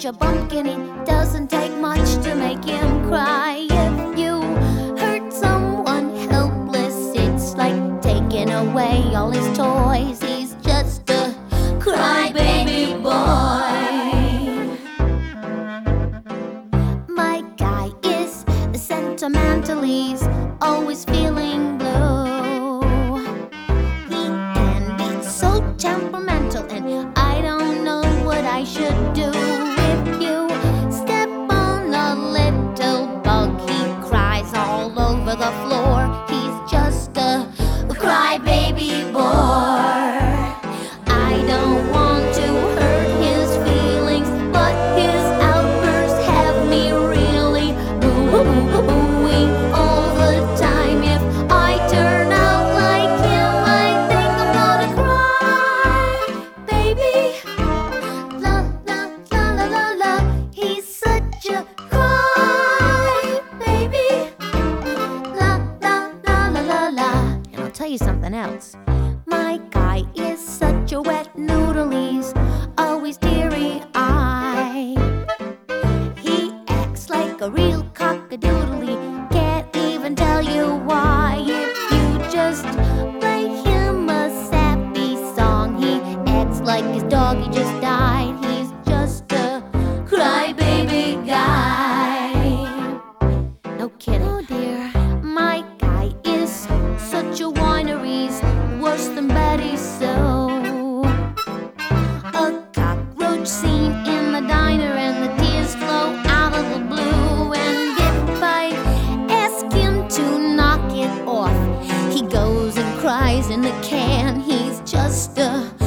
such a bumpkin, it doesn't take much to make him cry. something else. My guy is such a wet noodle, always teary eye. He acts like a real cockadoodle, he can't even tell you why. If you just play him a sappy song, he acts like his dog, he just in the can. He's just a